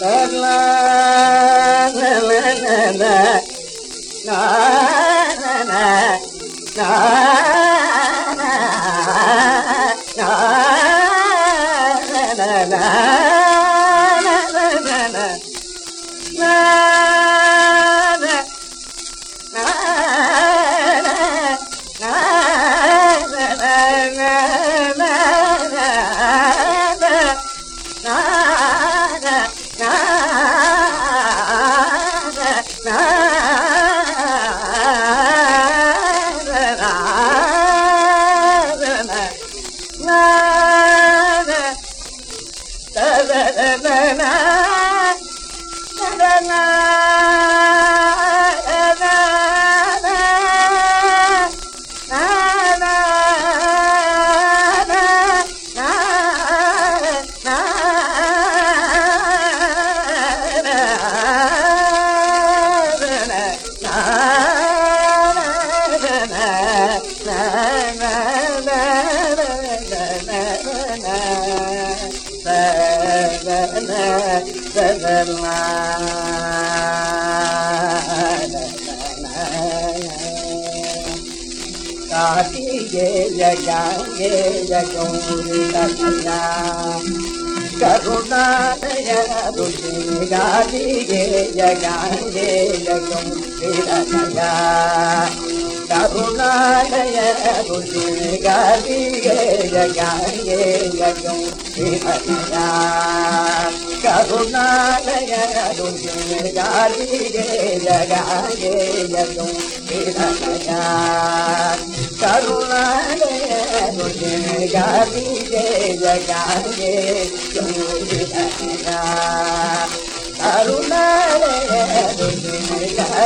la na na na ಕಾಟಿಗೆ ಜಗಂಗೆ ಜಗೌರಿ ಕನ್ನ ಕರುಣಾಯ ಋಷಿ ಗಾಟಿಗೆ ಜಗಂಗೆ ಜಗೌರಿ ಕನ್ನ ಕರುಣಾಲಯ ಗಾದಿಗೆ ಜಗಾಯೇ ಕರುಣಾಲಯ ಗಾದಿಗೆ ಜಗಾಯೇ ಕರುಣಾಲಯ ಗಾದಿಗೆ ಜಗಾಯೇ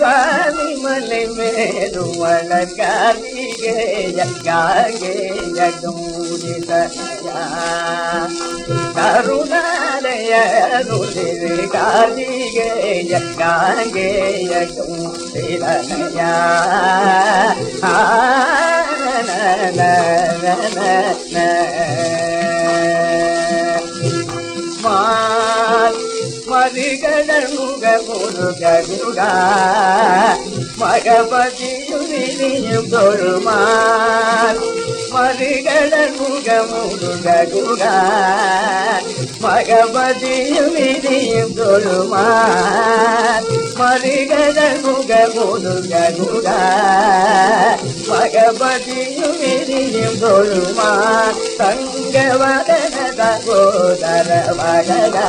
ظالم الميل ولكاني மேயத்தல் பரவுபோன மேயத்தல் பரவுபோன இருததி பழனி சுவாமி மலை மேரு வளர்காதிகேய காகேய தொழுமார். மருகடல் முகமுருகா முருக தொழுமார். மருகடல் முகமுருகா தொழுமார். தங்கவதன மகதா